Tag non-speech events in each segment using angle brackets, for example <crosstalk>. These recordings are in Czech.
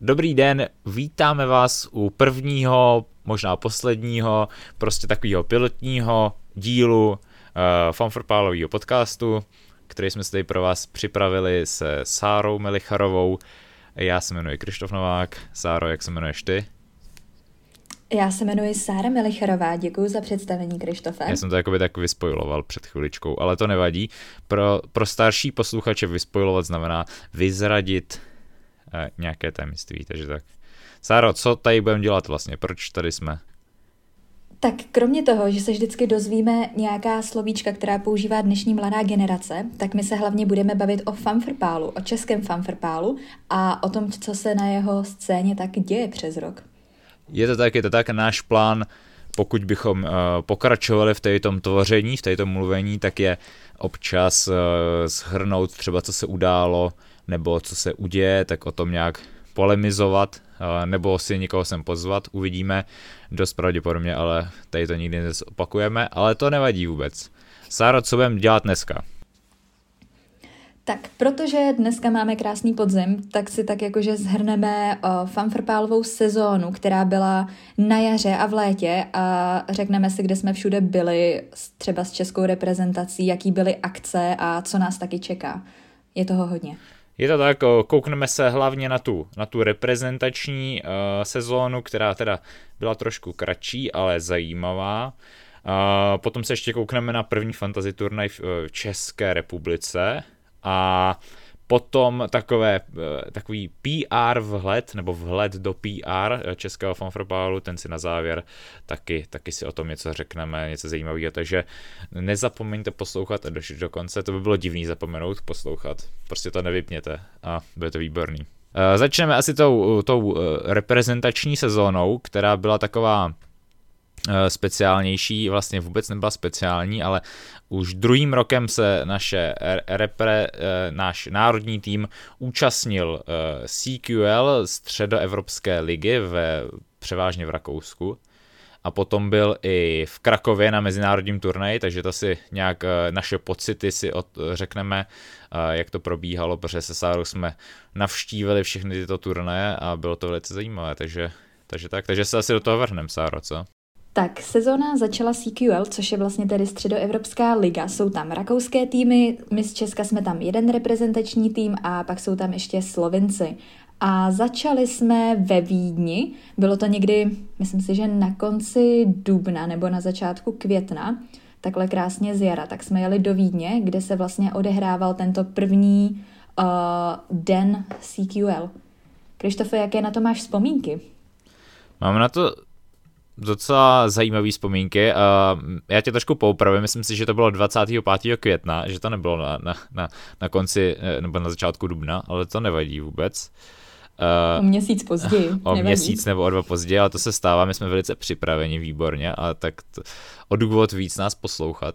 Dobrý den, vítáme vás u prvního, možná posledního, prostě takového pilotního dílu uh, fanfrpálového podcastu, který jsme si tady pro vás připravili se Sárou Melicharovou. Já se jmenuji Krištof Novák. Sáro, jak se jmenuješ ty? Já se jmenuji Sára Melicharová, děkuji za představení Krištofe. Já jsem to jakoby tak vyspojiloval před chviličkou, ale to nevadí. Pro, pro starší posluchače vyspojilovat znamená vyzradit eh, nějaké tajemství, takže tak. Sáro, co tady budeme dělat vlastně? Proč tady jsme? Tak kromě toho, že se vždycky dozvíme nějaká slovíčka, která používá dnešní mladá generace, tak my se hlavně budeme bavit o fanfrpálu, o českém fanfrpálu a o tom, co se na jeho scéně tak děje přes rok. Je to tak, je to tak, náš plán, pokud bychom uh, pokračovali v této tvoření, v této mluvení, tak je občas uh, shrnout třeba, co se událo, nebo co se uděje, tak o tom nějak polemizovat, uh, nebo si někoho sem pozvat, uvidíme, dost pravděpodobně, ale tady to nikdy nezopakujeme, ale to nevadí vůbec. Sáro, co budeme dělat dneska? Tak, protože dneska máme krásný podzim, tak si tak jakože zhrneme o fanfrpálovou sezónu, která byla na jaře a v létě a řekneme si, kde jsme všude byli, třeba s českou reprezentací, jaký byly akce a co nás taky čeká. Je toho hodně. Je to tak, koukneme se hlavně na tu, na tu reprezentační uh, sezónu, která teda byla trošku kratší, ale zajímavá. Uh, potom se ještě koukneme na první fantasy turnaj v uh, České republice, a potom takové, eh, takový PR vhled, nebo vhled do PR eh, českého fanfrobálu, ten si na závěr taky, taky si o tom něco řekneme, něco zajímavého, takže nezapomeňte poslouchat až do konce, to by bylo divný zapomenout poslouchat, prostě to nevypněte a bude to výborný. Eh, začneme asi tou, tou reprezentační sezónou, která byla taková speciálnější, vlastně vůbec nebyla speciální, ale už druhým rokem se naše repre, eh, náš národní tým účastnil eh, CQL středoevropské ligy ve, převážně v Rakousku a potom byl i v Krakově na mezinárodním turnaji, takže to si nějak eh, naše pocity si od, řekneme, jak to probíhalo, protože se Sárou jsme navštívili všechny tyto turnaje a bylo to velice zajímavé, takže, takže tak, takže se asi do toho vrhneme, Sáro, co? Tak, sezóna začala CQL, což je vlastně tedy středoevropská liga. Jsou tam rakouské týmy, my z Česka jsme tam jeden reprezentační tým a pak jsou tam ještě Slovinci. A začali jsme ve Vídni, bylo to někdy, myslím si, že na konci dubna nebo na začátku května, takhle krásně z jara, tak jsme jeli do Vídně, kde se vlastně odehrával tento první uh, den CQL. Krištofe, jaké na to máš vzpomínky? Mám na to docela zajímavé vzpomínky. Uh, já tě trošku poupravím, myslím si, že to bylo 25. května, že to nebylo na, na, na, na konci eh, nebo na začátku dubna, ale to nevadí vůbec. Uh, o měsíc později. <laughs> O nevadí. měsíc nebo o dva později, ale to se stává, my jsme velice připraveni, výborně, a tak to, o důvod víc nás poslouchat.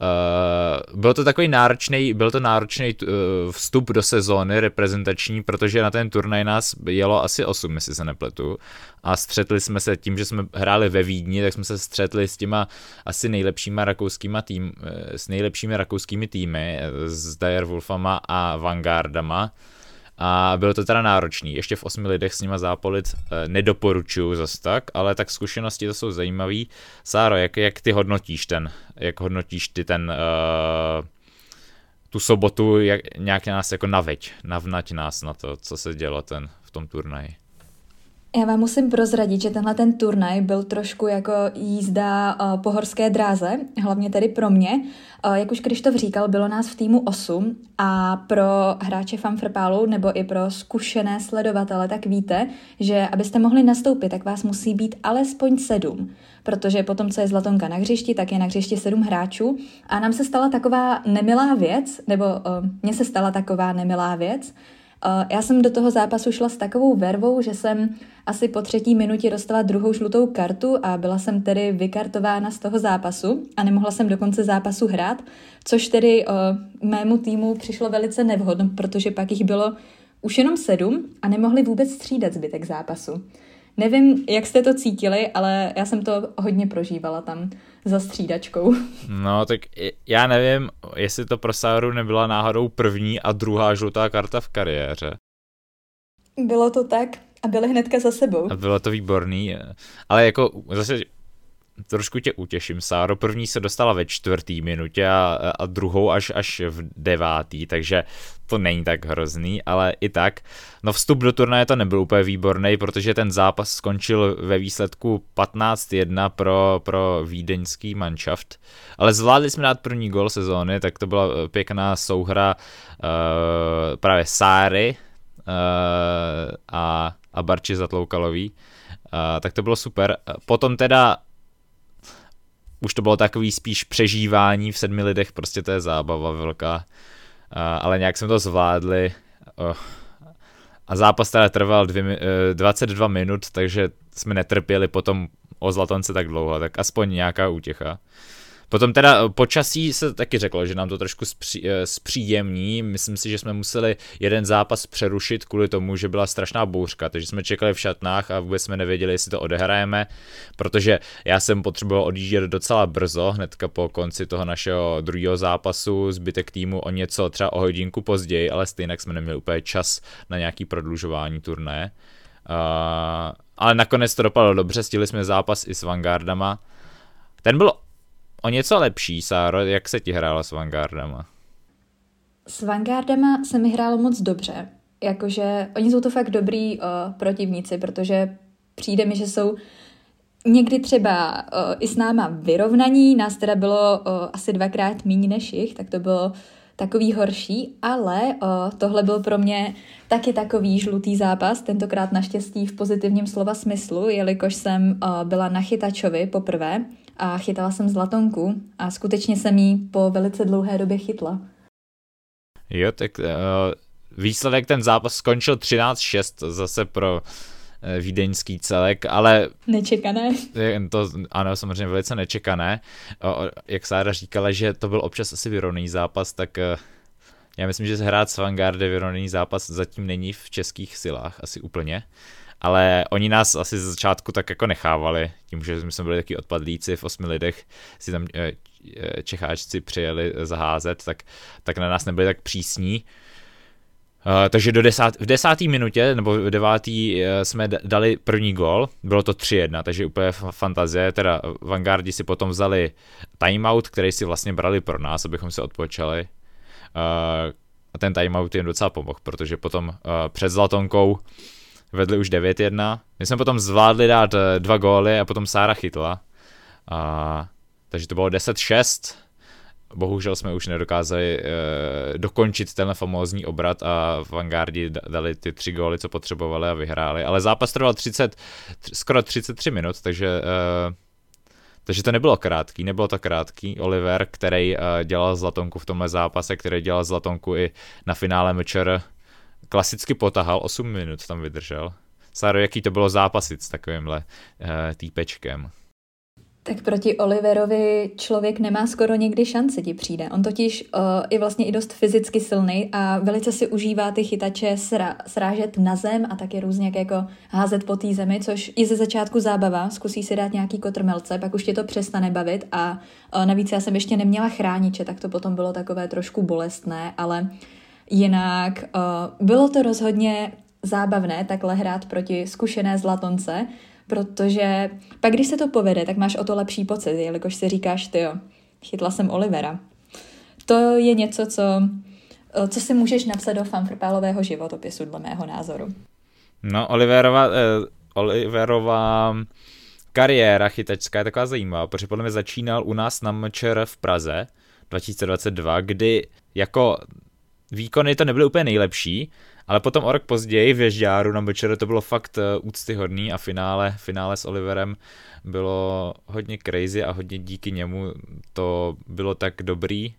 Uh, byl to takový náročný, byl to náročný uh, vstup do sezóny reprezentační, protože na ten turnaj nás jelo asi 8, jestli se nepletu. A střetli jsme se tím, že jsme hráli ve Vídni, tak jsme se střetli s těma asi nejlepšíma rakouskýma tým, eh, s nejlepšími rakouskými týmy, s Wolfama a Vanguardama a bylo to teda náročný. Ještě v osmi lidech s nima zápolit e, nedoporučuju zas tak, ale tak zkušenosti to jsou zajímavý. Sáro, jak, jak ty hodnotíš ten, jak hodnotíš ty ten, e, tu sobotu, jak, nějak nás jako naveď, navnať nás na to, co se dělo ten v tom turnaji. Já vám musím prozradit, že tenhle ten turnaj byl trošku jako jízda uh, po horské dráze, hlavně tedy pro mě. Uh, jak už Krištof říkal, bylo nás v týmu 8 a pro hráče fanfrpálu nebo i pro zkušené sledovatele, tak víte, že abyste mohli nastoupit, tak vás musí být alespoň 7 protože potom, co je Zlatonka na hřišti, tak je na hřišti sedm hráčů a nám se stala taková nemilá věc, nebo uh, mně se stala taková nemilá věc, já jsem do toho zápasu šla s takovou vervou, že jsem asi po třetí minutě dostala druhou žlutou kartu a byla jsem tedy vykartována z toho zápasu a nemohla jsem do konce zápasu hrát, což tedy uh, mému týmu přišlo velice nevhodno, protože pak jich bylo už jenom sedm a nemohli vůbec střídat zbytek zápasu. Nevím, jak jste to cítili, ale já jsem to hodně prožívala tam za střídačkou. No, tak já nevím, jestli to pro Sáru nebyla náhodou první a druhá žlutá karta v kariéře. Bylo to tak A byly hnedka za sebou. A bylo to výborný, ale jako zase trošku tě utěším, Sáro. První se dostala ve čtvrtý minutě a, a druhou až, až v devátý, takže to není tak hrozný, ale i tak. No vstup do turnaje to nebyl úplně výborný, protože ten zápas skončil ve výsledku 15-1 pro, pro vídeňský manšaft. Ale zvládli jsme dát první gol sezóny, tak to byla pěkná souhra uh, právě Sáry uh, a, a Barči Zatloukalový. Uh, tak to bylo super. Potom teda už to bylo takový spíš přežívání v sedmi lidech, prostě to je zábava velká, ale nějak jsme to zvládli a zápas teda trval dvě, 22 minut, takže jsme netrpěli potom o Zlatonce tak dlouho, tak aspoň nějaká útěcha. Potom teda počasí se taky řeklo, že nám to trošku zpří, eh, zpříjemní. Myslím si, že jsme museli jeden zápas přerušit kvůli tomu, že byla strašná bouřka, takže jsme čekali v šatnách a vůbec jsme nevěděli, jestli to odehrajeme, protože já jsem potřeboval odjíždět docela brzo, hnedka po konci toho našeho druhého zápasu, zbytek týmu o něco třeba o hodinku později, ale stejně jsme neměli úplně čas na nějaký prodlužování turné. Uh, ale nakonec to dopadlo dobře, stihli jsme zápas i s Vanguardama. Ten byl o něco lepší, Sáro, jak se ti hrálo s Vanguardama? S Vanguardama se mi hrálo moc dobře. Jakože oni jsou to fakt dobrý uh, protivníci, protože přijde mi, že jsou někdy třeba uh, i s náma vyrovnaní, nás teda bylo uh, asi dvakrát méně než jich, tak to bylo takový horší, ale uh, tohle byl pro mě taky takový žlutý zápas, tentokrát naštěstí v pozitivním slova smyslu, jelikož jsem uh, byla na chytačovi poprvé a chytala jsem zlatonku a skutečně jsem ji po velice dlouhé době chytla. Jo, tak uh, výsledek ten zápas skončil 13-6 zase pro uh, vídeňský celek, ale... Nečekané. <laughs> To, ano, samozřejmě velice nečekané. Uh, jak Sára říkala, že to byl občas asi vyrovný zápas, tak uh, já myslím, že hrát s Vanguardem vyrovnaný zápas zatím není v českých silách asi úplně. Uh, ale oni nás asi z začátku tak jako nechávali, tím, že jsme byli taky odpadlíci v osmi lidech, si tam eh, eh, Čecháčci přijeli zaházet, tak, tak na nás nebyli tak přísní. Uh, takže do desát, v desáté minutě nebo v devátý uh, jsme dali první gol, bylo to 3-1, takže úplně fantazie, teda Vanguardi si potom vzali timeout, který si vlastně brali pro nás, abychom se odpočali. Uh, a ten timeout jim docela pomohl, protože potom uh, před Zlatonkou vedli už 9-1. My jsme potom zvládli dát eh, dva góly a potom Sára chytla. A, takže to bylo 10-6. Bohužel jsme už nedokázali uh, dokončit ten famózní obrat a Vanguardi dali ty tři góly, co potřebovali a vyhráli. Ale zápas trval 30, skoro 33 minut, takže uh, takže to nebylo krátký, nebylo to krátký. Oliver, který uh, dělal Zlatonku v tomhle zápase, který dělal Zlatonku i na finále Mečer, klasicky potahal, 8 minut tam vydržel. Sáro, jaký to bylo zápasit s takovýmhle uh, týpečkem? Tak proti Oliverovi člověk nemá skoro nikdy šanci ti přijde. On totiž uh, je vlastně i dost fyzicky silný a velice si užívá ty chytače sra- srážet na zem a taky různě jako házet po té zemi, což i ze začátku zábava. Zkusí si dát nějaký kotrmelce, pak už tě to přestane bavit a uh, navíc já jsem ještě neměla chrániče, tak to potom bylo takové trošku bolestné, ale Jinak uh, bylo to rozhodně zábavné takhle hrát proti zkušené zlatonce, protože pak, když se to povede, tak máš o to lepší pocit, jelikož si říkáš, ty jo, chytla jsem Olivera. To je něco, co, eh, co si můžeš napsat do fanfrpálového životopisu, dle mého názoru. No, Oliverova, eh, Oliverová kariéra chytačská je taková zajímavá, protože podle mě začínal u nás na MČR v Praze 2022, kdy jako výkony to nebyly úplně nejlepší, ale potom o rok později v Ježďáru na Bečeru to bylo fakt eh, úctyhodný a finále, finále s Oliverem bylo hodně crazy a hodně díky němu to bylo tak dobrý,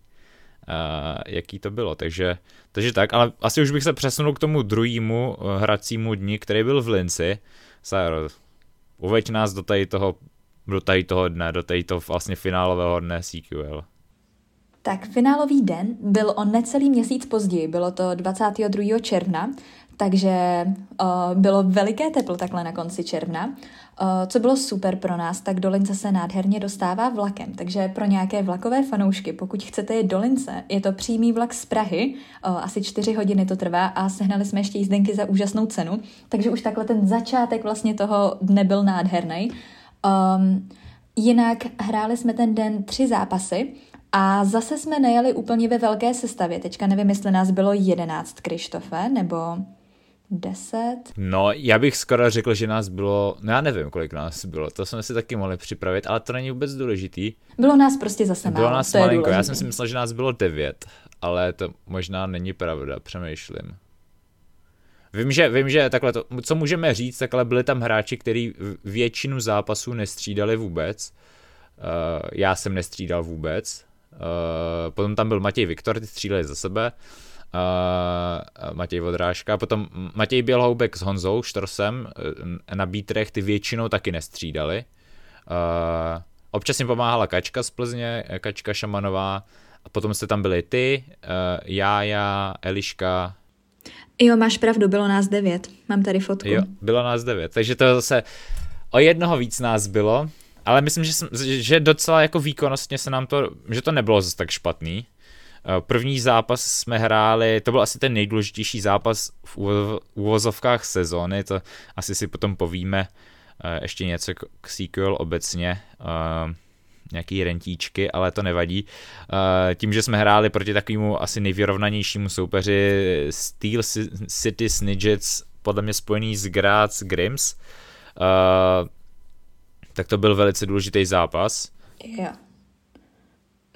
uh, jaký to bylo. Takže, takže tak, ale asi už bych se přesunul k tomu druhému eh, hracímu dni, který byl v Linci. Sáro, uveď nás do tady toho, do tady toho dne, do tady toho vlastně finálového dne CQL. Tak finálový den byl o necelý měsíc později, bylo to 22. června, takže uh, bylo veliké teplo takhle na konci června. Uh, co bylo super pro nás, tak do Lince se nádherně dostává vlakem, takže pro nějaké vlakové fanoušky, pokud chcete jít do Lince, je to přímý vlak z Prahy, uh, asi čtyři hodiny to trvá a sehnali jsme ještě jízdenky za úžasnou cenu, takže už takhle ten začátek vlastně toho dne byl nádherný. Um, jinak hráli jsme ten den tři zápasy, a zase jsme nejeli úplně ve velké sestavě. Teďka nevím, jestli nás bylo jedenáct, Krištofe, nebo deset. No, já bych skoro řekl, že nás bylo, no já nevím, kolik nás bylo, to jsme si taky mohli připravit, ale to není vůbec důležitý. Bylo nás prostě zase málo. Bylo nás to malinko, já jsem si myslel, že nás bylo devět, ale to možná není pravda, přemýšlím. Vím, že, vím, že takhle to, co můžeme říct, takhle byli tam hráči, kteří většinu zápasů nestřídali vůbec. Uh, já jsem nestřídal vůbec. Uh, potom tam byl Matěj Viktor, ty střídali za sebe. Uh, Matěj Vodrážka, potom Matěj Bělhoubek s Honzou Štorsem eh, na bítrech ty většinou taky nestřídali. Uh, občas jim pomáhala Kačka z Plzně, Kačka Šamanová, a potom jste tam byli ty, uh, Jája, Eliška. Jo, máš pravdu, bylo nás devět, mám tady fotku. Jo, bylo nás devět, takže to zase o jednoho víc nás bylo, ale myslím, že, jsem, že docela jako výkonnostně se nám to, že to nebylo zase tak špatný. Eh, první zápas jsme hráli, to byl asi ten nejdůležitější zápas v úvozovkách sezóny, to asi si potom povíme eh, ještě něco k sequel obecně, eh, nějaký rentíčky, ale to nevadí. Tím, že jsme hráli proti takovému asi nejvyrovnanějšímu soupeři Steel City Snidgets, podle mě spojený s Graz Grims, tak to byl velice důležitý zápas. Jo.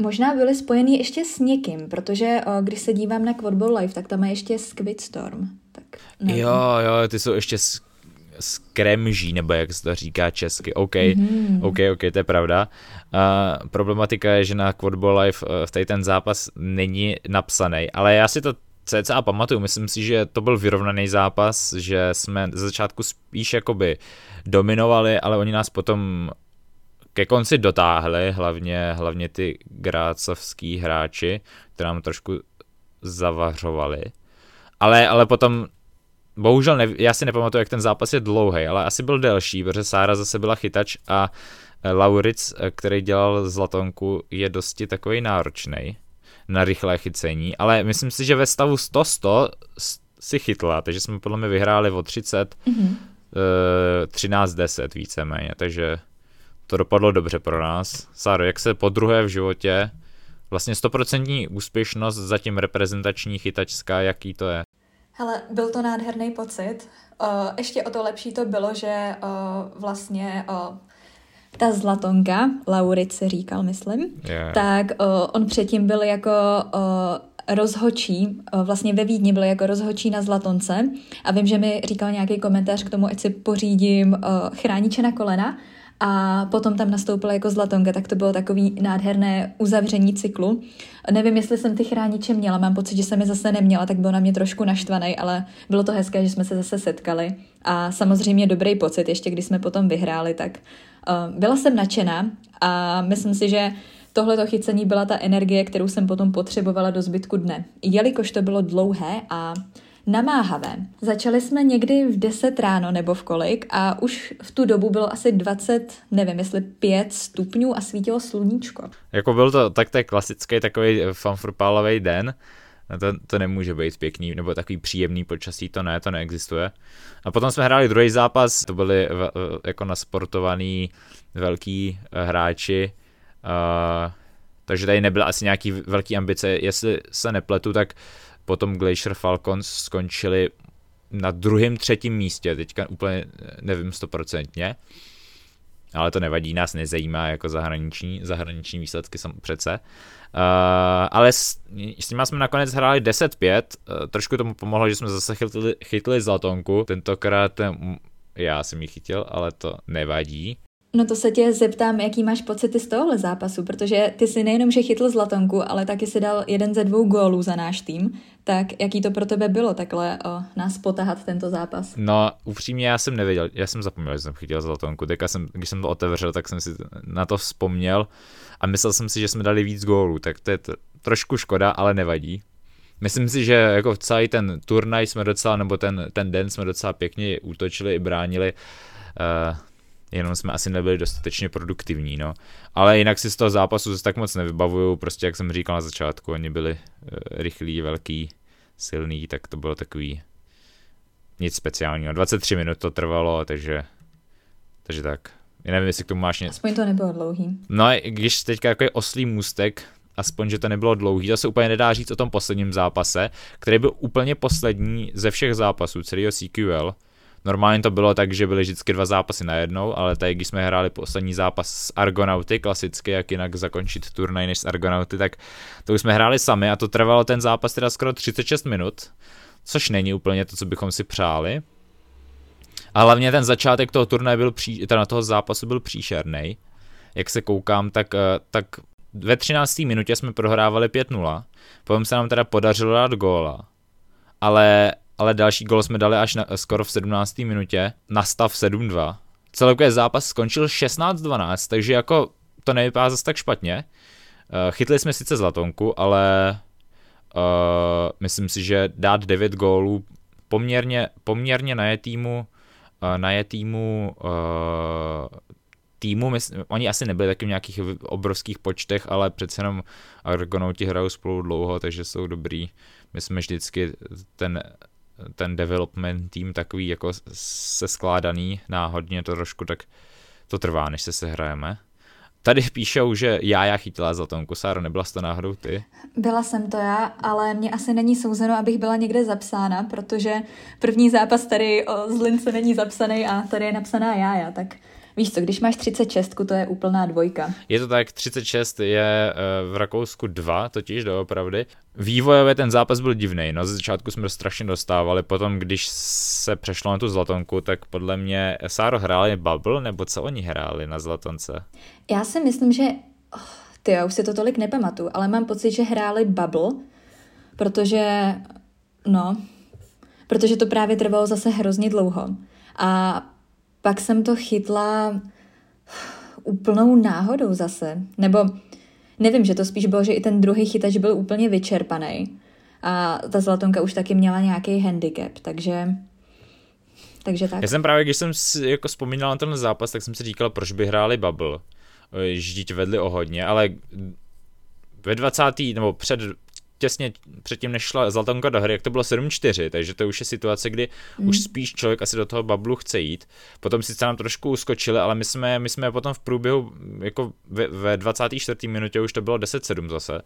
Možná byly spojený ještě s někým, protože o, když se dívám na Quadball Live, tak tam je ještě Squid Storm. Tak nevím. jo, jo, ty jsou ještě s, s kremží, nebo jak se to říká česky. OK, mm-hmm. OK, OK, to je pravda. Uh, problematika je, že na Quadball Live uh, v tady ten zápas není napsaný, ale já si to cca pamatuju, myslím si, že to byl vyrovnaný zápas, že jsme ze začátku spíš jakoby dominovali, ale oni nás potom ke konci dotáhli, hlavně, hlavně ty grácovský hráči, které nám trošku zavařovali. Ale, ale potom, bohužel, ne, já si nepamatuju, jak ten zápas je dlouhý, ale asi byl delší, protože Sára zase byla chytač a Lauric, který dělal zlatonku, je dosti takový náročný na rychlé chycení, ale myslím si, že ve stavu 100-100 si chytla, takže jsme podle mě vyhráli o 30, mm-hmm. 13-10 víceméně, takže to dopadlo dobře pro nás. Sáro, jak se po druhé v životě, vlastně stoprocentní úspěšnost, zatím reprezentační chytačská, jaký to je? Hele, byl to nádherný pocit. Uh, ještě o to lepší to bylo, že uh, vlastně uh, ta zlatonka, Lauric se říkal, myslím, yeah. tak uh, on předtím byl jako uh, rozhočí, uh, vlastně ve Vídni byl jako rozhočí na Zlatonce a vím, že mi říkal nějaký komentář k tomu, ať si pořídím uh, chrániče na kolena a potom tam nastoupila jako zlatonka, tak to bylo takový nádherné uzavření cyklu. Nevím, jestli jsem ty chrániče měla, mám pocit, že jsem je zase neměla, tak byl na mě trošku naštvaný, ale bylo to hezké, že jsme se zase setkali. A samozřejmě dobrý pocit, ještě když jsme potom vyhráli, tak uh, byla jsem nadšená a myslím si, že Tohle chycení byla ta energie, kterou jsem potom potřebovala do zbytku dne. Jelikož to bylo dlouhé a namáhavé. Začali jsme někdy v 10 ráno nebo v kolik a už v tu dobu bylo asi 20, nevím, jestli 5 stupňů a svítilo sluníčko. Jako byl to tak to je klasický takový fanfrpálový den, to, to nemůže být pěkný, nebo takový příjemný počasí, to ne, to neexistuje. A potom jsme hráli druhý zápas, to byli v, jako nasportovaný velký eh, hráči, uh, takže tady nebyly asi nějaký velký ambice, jestli se nepletu, tak potom Glacier Falcons skončili na druhém, třetím místě, teďka úplně nevím stoprocentně, ale to nevadí, nás nezajímá jako zahraniční, zahraniční výsledky jsem přece. Uh, ale s, s nimi jsme nakonec hráli 10-5, uh, trošku tomu pomohlo, že jsme zase chytli, chytli zlatonku, tentokrát já jsem ji chytil, ale to nevadí. No to se tě zeptám, jaký máš pocity z tohohle zápasu, protože ty si nejenom, že chytl zlatonku, ale taky si dal jeden ze dvou gólů za náš tým, tak jaký to pro tebe bylo takhle o, nás potahat tento zápas? No upřímně já jsem nevěděl, já jsem zapomněl, že jsem chytil zlatonku, teďka jsem, když jsem to otevřel, tak jsem si na to vzpomněl a myslel jsem si, že jsme dali víc gólů, tak to je to, trošku škoda, ale nevadí. myslím si, že jako celý ten turnaj jsme docela, nebo ten, ten den jsme docela pěkně útočili i bránili. Uh, jenom jsme asi nebyli dostatečně produktivní, no. Ale jinak si z toho zápasu zase tak moc nevybavuju, prostě jak jsem říkal na začátku, oni byli uh, rychlí, velký, silný, tak to bylo takový nic speciálního. 23 minut to trvalo, takže, takže tak. Já nevím, jestli k tomu máš něco. Aspoň to nebylo dlouhý. No a když teďka jako je oslý můstek, aspoň, že to nebylo dlouhý, to se úplně nedá říct o tom posledním zápase, který byl úplně poslední ze všech zápasů celého CQL. Normálně to bylo tak, že byly vždycky dva zápasy najednou, ale tady, když jsme hráli poslední zápas s Argonauty, klasicky, jak jinak zakončit turnaj než s Argonauty, tak to už jsme hráli sami a to trvalo ten zápas teda skoro 36 minut, což není úplně to, co bychom si přáli. A hlavně ten začátek toho turnaje byl, pří, teda toho zápasu byl příšerný. Jak se koukám, tak, eh, tak ve 13. minutě jsme prohrávali 5-0, potom se nám teda podařilo dát góla, ale, ale další gól jsme dali až na, skoro v 17. minutě na stav 7-2. Celkově zápas skončil 16-12, takže jako to nevypadá zase tak špatně. Uh, chytli jsme sice zlatonku, ale uh, myslím si, že dát 9 gólů poměrně, poměrně na je týmu, uh, na je týmu uh, týmu, my, oni asi nebyli taky v nějakých obrovských počtech, ale přece jenom Argonauti hrajou spolu dlouho, takže jsou dobrý. My jsme vždycky ten, ten development tým takový jako se skládaný náhodně to trošku, tak to trvá, než se sehrajeme. Tady píšou, že já já chytila za tom Sáro, nebyla jsi to náhodou ty? Byla jsem to já, ale mě asi není souzeno, abych byla někde zapsána, protože první zápas tady o Zlince není zapsaný a tady je napsaná já, tak Víš co, když máš 36, to je úplná dvojka. Je to tak, 36 je eh, v Rakousku 2, totiž doopravdy. Vývojově ten zápas byl divný. No, ze začátku jsme strašně dostávali, potom když se přešlo na tu zlatonku, tak podle mě Sáro hráli Bubble, nebo co oni hráli na zlatonce? Já si myslím, že... Oh, ty, já už si to tolik nepamatuju, ale mám pocit, že hráli Bubble, protože... No, protože to právě trvalo zase hrozně dlouho. A pak jsem to chytla úplnou náhodou zase. Nebo nevím, že to spíš bylo, že i ten druhý chytač byl úplně vyčerpaný. A ta Zlatonka už taky měla nějaký handicap, takže takže tak. Já jsem právě, když jsem si jako vzpomínal na ten zápas, tak jsem si říkal, proč by hráli Bubble. Ždít vedli o hodně, ale ve 20. nebo před těsně předtím, než šla Zlatonka do hry, jak to bylo 7-4, takže to už je situace, kdy mm. už spíš člověk asi do toho bablu chce jít. Potom sice nám trošku uskočili, ale my jsme, my jsme potom v průběhu, jako ve, ve 24. minutě už to bylo 10-7 zase.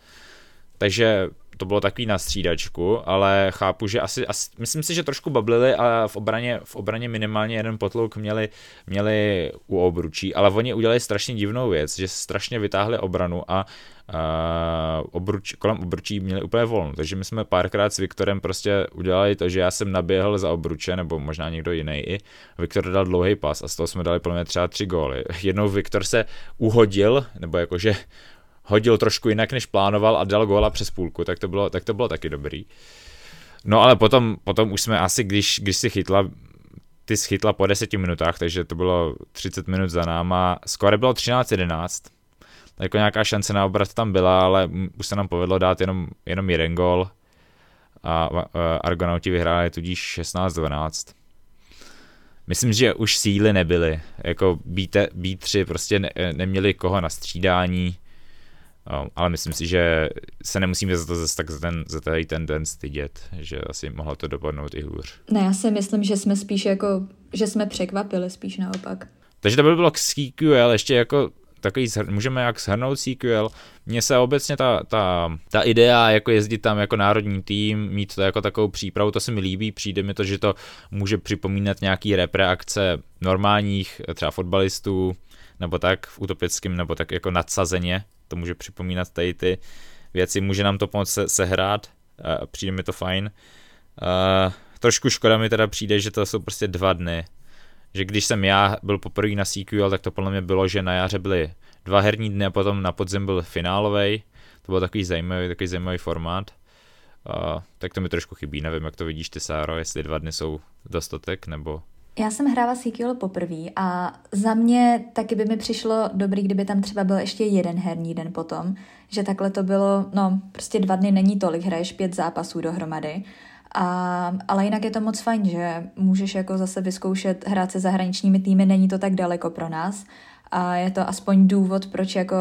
Takže to bylo takový na střídačku, ale chápu, že asi, asi myslím si, že trošku bablili a v obraně, v obraně minimálně jeden potlouk měli, měli u obručí, ale oni udělali strašně divnou věc, že strašně vytáhli obranu a uh, obruč, kolem obručí měli úplně volno, takže my jsme párkrát s Viktorem prostě udělali to, že já jsem naběhl za obruče, nebo možná někdo jiný i, Viktor dal dlouhý pas a z toho jsme dali mě třeba tři góly. Jednou Viktor se uhodil, nebo jakože hodil trošku jinak, než plánoval a dal góla přes půlku, tak to bylo, tak to bylo taky dobrý. No ale potom, potom už jsme asi, když, když si chytla, ty jsi chytla po deseti minutách, takže to bylo 30 minut za náma, skoro bylo 13-11, jako nějaká šance na obrat tam byla, ale už se nám povedlo dát jenom, jenom jeden gol a Argonauti vyhráli tudíž 16-12. Myslím, že už síly nebyly, jako B3 prostě ne, neměli koho na střídání, Um, ale myslím si, že se nemusíme za to zase tak za ten, za tady ten den stydět, že asi mohlo to dopadnout i hůř. Ne, já si myslím, že jsme spíš jako, že jsme překvapili spíš naopak. Takže to by bylo k CQL, ještě jako takový, můžeme jak shrnout CQL. Mně se obecně ta, ta, ta idea jako jezdit tam jako národní tým, mít to jako takovou přípravu, to se mi líbí, přijde mi to, že to může připomínat nějaký repreakce normálních třeba fotbalistů, nebo tak v utopickém, nebo tak jako nadsazeně, to může připomínat tady ty věci, může nám to pomoct se, sehrát, uh, přijde mi to fajn. Uh, trošku škoda mi teda přijde, že to jsou prostě dva dny, že když jsem já byl poprvé na CQL, tak to podle mě bylo, že na jaře byly dva herní dny a potom na podzim byl finálový. To byl takový zajímavý, takový zajímavý formát. Uh, tak to mi trošku chybí, nevím, jak to vidíš ty, Sáro, jestli dva dny jsou dostatek, nebo Já jsem hrála Sequel poprvé a za mě taky by mi přišlo dobrý, kdyby tam třeba byl ještě jeden herní den potom, že takhle to bylo, no prostě dva dny není tolik, hraješ pět zápasů dohromady, a, ale jinak je to moc fajn, že můžeš jako zase vyzkoušet hrát se zahraničními týmy, není to tak daleko pro nás a je to aspoň důvod, proč jako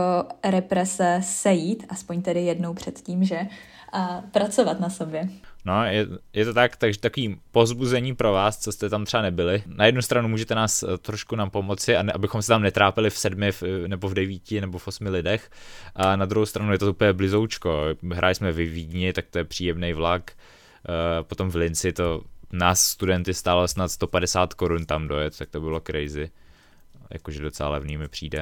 represe sejít, aspoň tedy jednou předtím, že a pracovat na sobě. No, je, je to tak, takže takový pozbuzení pro vás, co jste tam třeba nebyli. Na jednu stranu můžete nás eh, trošku nám pomoci, a ne, abychom se tam netrápili v sedmi, v, nebo v devíti, nebo v osmi lidech. A na druhou stranu je to úplně blizoučko. Hráli jsme ve Vídni, tak to je příjemný vlak. Uh, potom v Linci to nás studenty stálo snad 150 korun tam dojet, tak to bylo crazy. Jakože docela levný mi přijde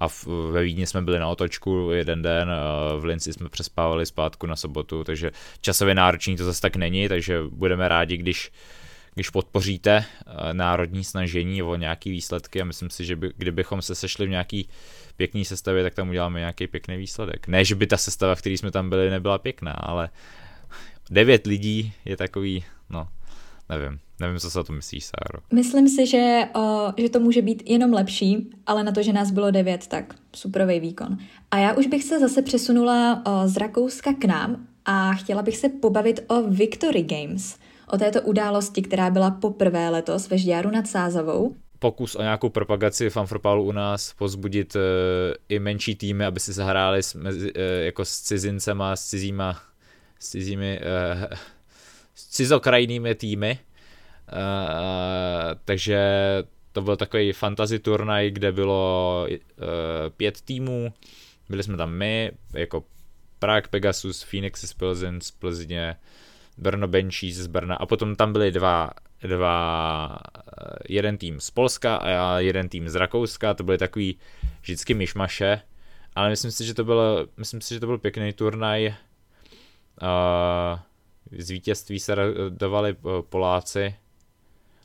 a v, ve Vídni jsme byli na otočku jeden den, v Linci jsme přespávali zpátku na sobotu, takže časově náročný to zase tak není, takže budeme rádi, když když podpoříte eh, národní snažení o nějaký výsledky a myslím si, že by, kdybychom se sešli v nějaký pěkný sestavě, tak tam uděláme nějaký pěkný výsledek. Ne, že by ta sestava, v který jsme tam byli, nebyla pěkná, ale devět lidí je takový, no, nevím. Nevím, co se o to myslíš, Sáro. Myslím si, že, o, že to může být jenom lepší, ale na to, že nás bylo devět, tak superový výkon. A já už bych se zase přesunula o, z Rakouska k nám a chtěla bych se pobavit o Victory Games, o této události, která byla poprvé letos ve Žďáru nad Sázavou. Pokus o nějakou propagaci fanfropalu u nás, pozbudit e, i menší týmy, aby si zahráli s, mezi, e, jako s cizincema, s cizíma, s cizími, e, s cizokrajnými týmy, takže to byl takový fantasy turnaj, kde bylo uh, pět týmů, byli jsme tam my, jako Prague Pegasus, Phoenix z Pilsen z Plzně, Brno Benchies z Brna. A potom tam byly dva, dva, jeden tým z Polska a jeden tým z Rakouska, to byly takový vždycky myšmaše, ale myslím si, že to byl, myslím si, že to byl pěkný turnaj. Uh, z vítězství se dovali Poláci,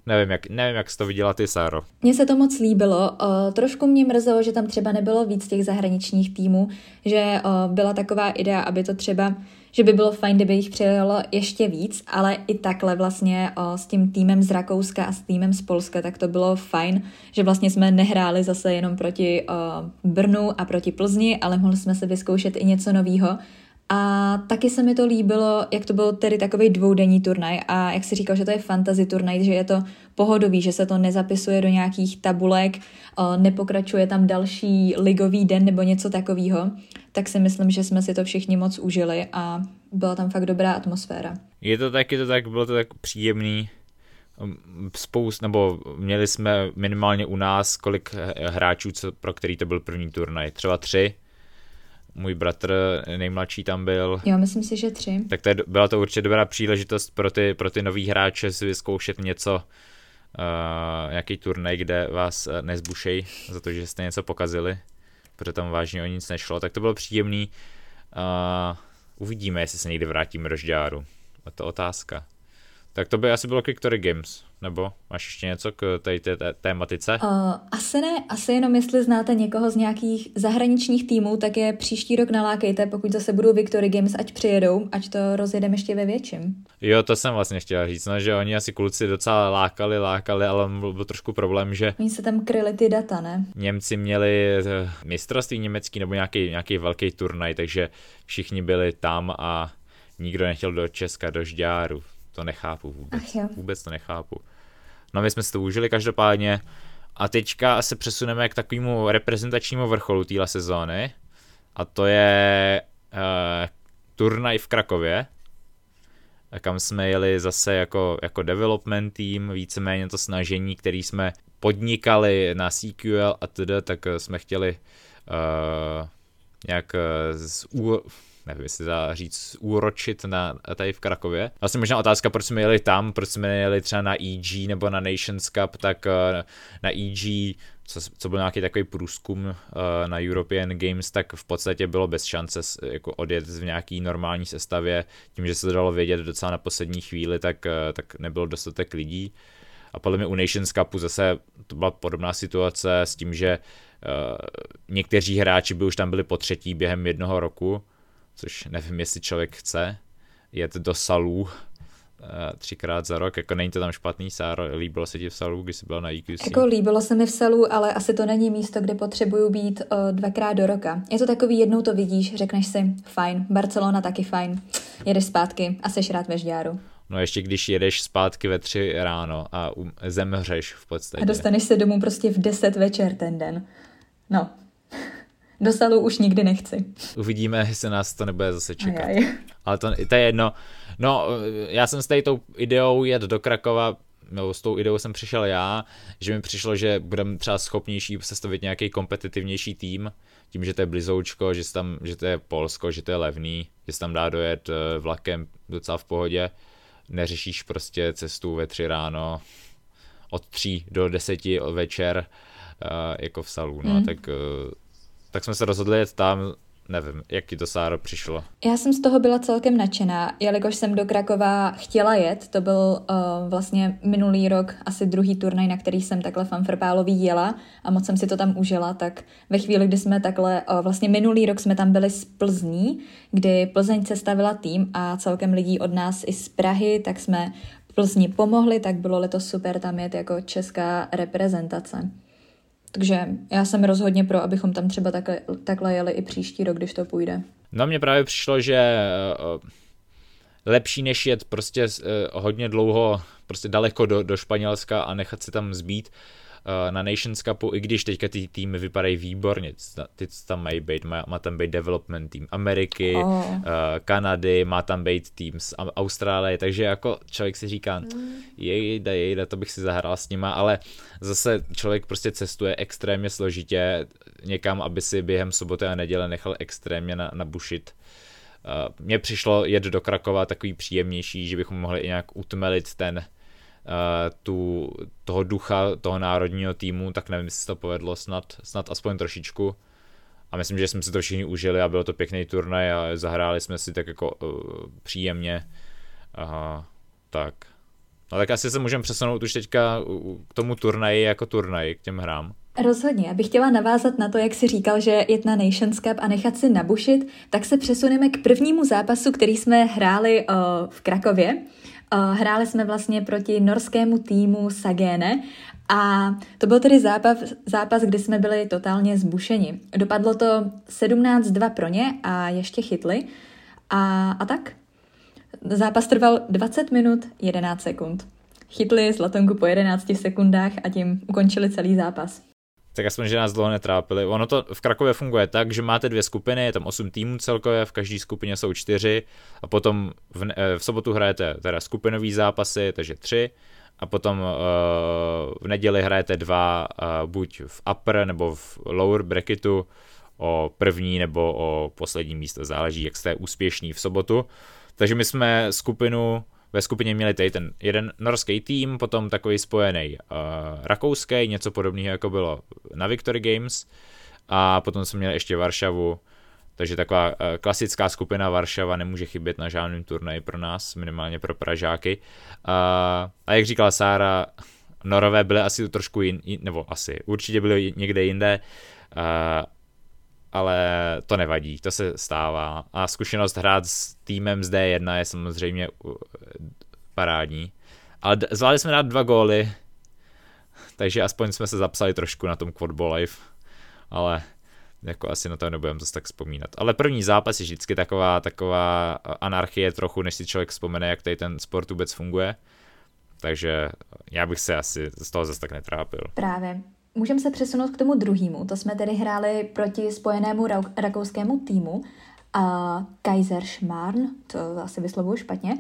Nevím jak, nevím, jak jsi to viděla ty, Sáro. Mně se to moc líbilo. Uh, trošku mě mrzelo, že tam třeba nebylo víc těch zahraničních týmů, že uh, byla taková idea, aby to třeba, že by bylo fajn, kdyby jich přijelo ještě víc, ale i takhle vlastně uh, s tím týmem z Rakouska a s týmem z Polska, tak to bylo fajn, že vlastně jsme nehráli zase jenom proti uh, Brnu a proti Plzni, ale mohli jsme se vyzkoušet i něco nového. A taky se mi to líbilo, jak to byl tedy takový dvoudenní turnaj. A jak si říkal, že to je fantasy turnaj, že je to pohodový, že se to nezapisuje do nějakých tabulek, nepokračuje tam další ligový den nebo něco takového, tak si myslím, že jsme si to všichni moc užili a byla tam fakt dobrá atmosféra. Je to taky to tak, bylo to tak příjemný, spoust, nebo měli jsme minimálně u nás kolik hráčů, co, pro který to byl první turnaj, třeba tři, můj bratr nejmladší tam byl. Jo, myslím si, že tři. Tak to je, byla to určitě dobrá příležitost pro ty, pro ty nový hráče si vyzkoušet něco, uh, nějaký turnaj, kde vás uh, nezbušej za to, že jste něco pokazili, protože tam vážně o nic nešlo, tak to bylo příjemný. Uh, uvidíme, jestli se někdy vrátíme do Žďáru. A to otázka. Tak to by asi bylo Victory Games. Nebo máš ještě něco k té tématice? Uh, asi ne, asi jenom jestli znáte někoho z nějakých zahraničních týmů, tak je příští rok nalákejte, pokud zase budou Victory Games, ať přijedou, ať to rozjedeme ještě ve větším. Jo, to jsem vlastně chtěla říct, no, že oni asi kluci docela lákali, lákali, ale byl trošku problém, že... Oni se tam kryli ty data, ne? Němci měli eh, mistrovství německý nebo nějaký, nějaký velký turnaj, takže všichni byli tam a nikdo nechtěl do Česka, do Žďáru. To nechápu vůbec. Vůbec to nechápu. No my jsme si to užili každopádně a teďka se přesuneme k takovému reprezentačnímu vrcholu téhle sezóny a to je uh, turnaj v Krakově, kam jsme jeli zase jako, jako development tým, víceméně to snažení, který jsme podnikali na CQL a tedy, tak jsme chtěli uh, nějak z, nevím, jestli dá říct, úročit na, tady v Krakově. Vlastně možná otázka, proč jsme jeli tam, proč jsme jeli třeba na EG nebo na Nations Cup, tak eh, na EG, co, co byl nějaký takový průzkum uh, na European Games, tak v podstatě bylo bez šance jako odjet v nějaký normální sestavě, tím, že se to dalo vědět docela na poslední chvíli, tak, uh, tak nebylo dostatek lidí. A podle mě u Nations Cupu zase to byla podobná situace s tím, že uh, někteří hráči by už tam byli po třetí během jednoho roku, což nevím, jestli člověk chce jet do salů třikrát za rok, jako není to tam špatný, Sáro, líbilo se ti v Salu, když jsi byla na EQC? Jako líbilo se mi v Salu, ale asi to není místo, kde potřebuju být uh, dvakrát do roka. Je to takový, jednou to vidíš, řekneš si, fajn, Barcelona taky fajn, jedeš zpátky a seš rád ve Žďáru. No ještě když jedeš zpátky ve tři ráno a um, zemřeš v podstatě. A dostaneš se domů prostě v deset večer ten den. No, do salu už nikdy nechci. Uvidíme, jestli nás to nebude zase čekat. Ajaj. Ale to, to je jedno. No, já jsem s tady tou ideou jet do Krakova, no, s tou ideou jsem přišel já, že mi přišlo, že budeme třeba schopnější sestavit nějaký kompetitivnější tým, tím, že to je blizoučko, že, tam, že to je Polsko, že to je levný, že se tam dá dojet eh, vlakem docela v pohodě, neřešíš prostě cestu ve tři ráno od tří do deseti večer uh, jako v salu, no, mm. tak uh, tak jsme se rozhodli jet tam, nevím, jak ti to Sáro přišlo. Já jsem z toho byla celkem nadšená, jelikož jsem do Krakova chtěla jet, to byl uh, vlastně minulý rok asi druhý turnaj, na který jsem takhle fanfrpálový jela a moc jsem si to tam užila, tak ve chvíli, kdy jsme takhle, uh, vlastně minulý rok jsme tam byli z Plzní, kdy Plzeň sestavila tým a celkem lidí od nás i z Prahy, tak jsme Plzni pomohli, tak bylo letos super tam jet jako česká reprezentace. Takže já jsem rozhodně pro, abychom tam třeba takhle, takhle jeli i příští rok, když to půjde. No mně právě přišlo, že eh, lepší než jet prostě eh, hodně dlouho, prostě daleko do, do Španělska a nechat se tam zbít, Eh, na Nations Cupu, i když teďka ty týmy vypadají výborně, ty tam mají být, má, má tam být development tým Ameriky, oh. uh, Kanady, má tam být tým z Austrálie, takže jako člověk si říká, mm. jejda, jejda, to bych si zahrál s nima, ale zase člověk prostě cestuje extrémně složitě někam, aby si během soboty a neděle nechal extrémně na, nabušit. Uh, mně přišlo jet do Krakova takový příjemnější, že bychom mohli i nějak utmelit ten Eh, tu, toho ducha toho národního týmu, tak nevím, jestli se to povedlo snad, snad aspoň trošičku. A myslím, že jsme si to všichni užili a bylo to pěkný turnaj a zahráli jsme si tak jako uh, příjemně. Aha, tak. No tak asi se můžeme přesunout už teďka k tomu turnaji jako turnaji, k těm hrám. Rozhodně. Já bych chtěla navázat na to, jak si říkal, že jet na Nations Cup a nechat si nabušit, tak se přesuneme k prvnímu zápasu, který jsme hráli uh, v Krakově. Hráli jsme vlastně proti norskému týmu Sagene a to byl tedy zápas, zápas, kdy jsme byli totálně zbušeni. Dopadlo to 17-2 pro ně a ještě chytli. A, a tak. Zápas trval 20 minut 11 sekund. Chytli Zlatonku po 11 sekundách a tím ukončili celý zápas tak aspoň, že nás dlouho netrápili. Ono to v Krakově funguje tak, že máte dvě skupiny, je tam osm týmů celkově, v každé skupině jsou čtyři a potom v, eh, v sobotu hrajete teda skupinový zápasy, takže tři a potom uh, v neděli hrajete dva, uh, buď v upper nebo v lower bracketu o první nebo o poslední místo, záleží, jak jste úspěšní v sobotu. Takže my jsme skupinu ve skupině měli tady ten jeden norský tým, potom takový spojený uh, rakouský, něco podobného jako bylo na Victory Games. A potom jsme měli ještě Varšavu, takže taková uh, klasická skupina Varšava nemůže chybět na žádném turnaji pro nás, minimálně pro Pražáky. Uh, a jak říkala Sára, Norové byly asi trošku jin, nebo asi, určitě byly někde jinde, uh, ale to nevadí, to se stává. A zkušenost hrát s týmem z D1 je samozřejmě parádní. Ale zvládli jsme dát dva góly, takže aspoň jsme se zapsali trošku na tom Quadball Life, ale jako asi na to nebudeme zase tak vzpomínat. Ale první zápas je vždycky taková, taková anarchie trochu, než si člověk vzpomene, jak tady ten sport vůbec funguje. Takže já bych se asi z toho zase tak netrápil. Právě. Můžeme se přesunout k tomu druhému. To jsme tedy hráli proti spojenému rakouskému týmu a Kaiserschmarrn, to asi vyslovuju špatně,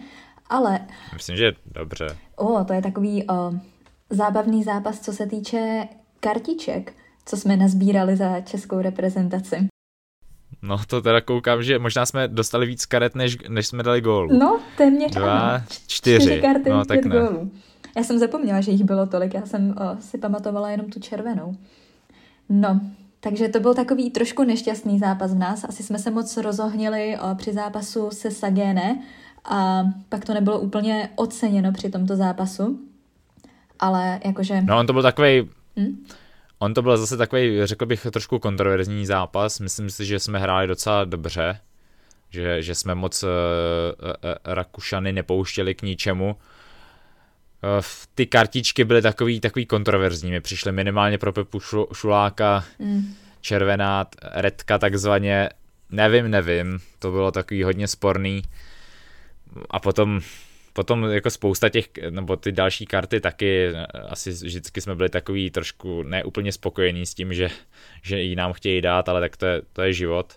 ale... Myslím, že dobře. O, to je takový uh, zábavný zápas, co se týče kartiček, co jsme nazbírali za českou reprezentaci. No to teda koukám, že možná jsme dostali víc karet, než, než jsme dali gólů. No, téměř Dva, ano. čtyři. čtyři karty, no, tak pět ne. gólů. Já jsem zapomněla, že jich bylo tolik, já jsem uh, si pamatovala jenom tu červenou. No, takže to byl takový trošku nešťastný zápas v nás. Asi jsme se moc rozohnili uh, při zápasu se Sagene a pak to nebylo úplně oceněno při tomto zápasu. Ale jakože... No on to byl takový. Hmm? On to byl zase takový, řekl bych, trošku kontroverzní zápas. Myslím si, že jsme hráli docela dobře. že, že jsme moc uh, uh, Rakušany nepouštěli k ničemu. Uh, ty kartičky byly takový, takový kontroverzní, mi přišly minimálně pro Pepu Šuláka, mm. červená, redka takzvaně, nevím, nevím, to bylo takový hodně sporný. A potom potom jako spousta těch, nebo ty další karty taky, asi vždycky jsme byli takový trošku neúplně spokojení s tím, že, že ji nám chtějí dát, ale tak to je, to je život.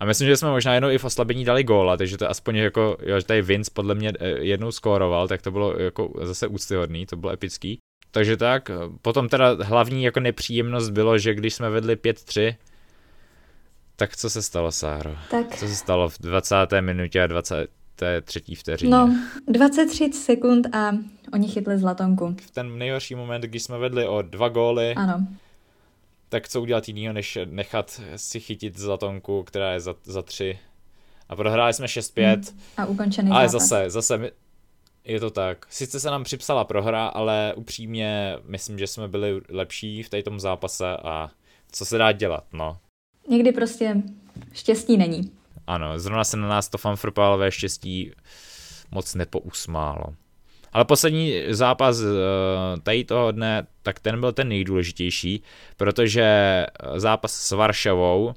A myslím, že jsme možná jenom i v oslabení dali góla, takže to aspoň jako, jo, že tady Vince podle mě eh, jednou skóroval, tak to bylo jako zase úctyhodný, to bylo epický. Takže tak, potom teda hlavní jako nepříjemnost bylo, že když jsme vedli 5-3, tak co se stalo, Sáro? Tak. Co se stalo v 20. minutě a 20, té třetí vteřině. No, 23 sekund a oni chytli zlatonku. V ten nejhorší moment, když jsme vedli o dva góly, ano. Tak co udělat jinýho, než nechat si chytit zlatonku, která je za, za tři. A prohráli jsme 6-5. Hmm. A ukončený Ale zápas. zase, zase je to tak. Sice se nám připsala prohra, ale upřímně myslím, že jsme byli lepší v tom zápase a co se dá dělat, no. Někdy prostě štěstí není. Ano, zrovna se na nás to fanfrpálové štěstí moc nepousmálo. Ale poslední zápas eh, tady toho dne, tak ten byl ten nejdůležitější, protože eh, zápas s Varšavou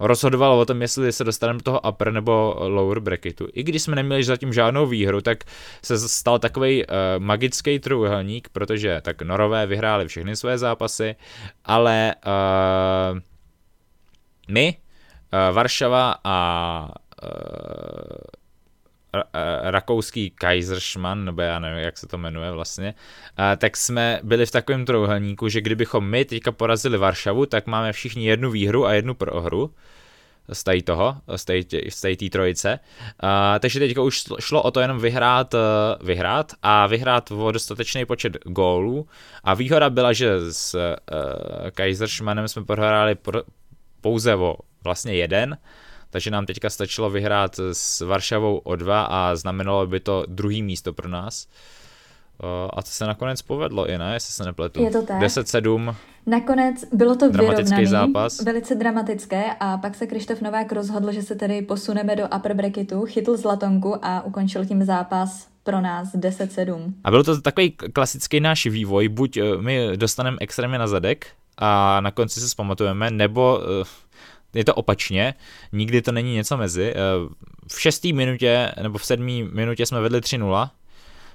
rozhodoval o tom, jestli se dostaneme do toho upper nebo lower bracketu. I když jsme neměli zatím žádnou výhru, tak se stal takový uh, magický trůhelník, protože tak Norové vyhráli všechny své zápasy, ale uh, my Eh, Varšava a eh, rakouský Kaiserschmann, nebo já nevím, jak se to jmenuje vlastně, eh, tak jsme byli v takovém trouhelníku, že kdybychom my teďka porazili Varšavu, tak máme všichni jednu výhru a jednu prohru z tady toho, z té trojice. Uh, takže teďka už šlo o to jenom vyhrát, vyhrát a vyhrát o dostatečný počet gólů. A výhoda byla, že s uh, Kaiserschmannem jsme prohráli pro, pouze o vlastně jeden, takže nám teďka stačilo vyhrát s Varšavou o dva a znamenalo by to druhý místo pro nás. A to se nakonec povedlo i, ne? Jestli se nepletu. Je to tak. 10-7. Nakonec bylo to vyrovnaný, zápas. velice dramatické a pak se Krištof Novák rozhodl, že se tedy posuneme do upper bracketu, chytl zlatonku a ukončil tím zápas pro nás 10-7. A byl to takový klasický náš vývoj, buď eh, my dostaneme extrémně na zadek a na konci se zpamatujeme, nebo eh, je to opačně, nikdy to není něco mezi. Eh, v šestý minutě nebo v sedmý minutě jsme vedli 3-0,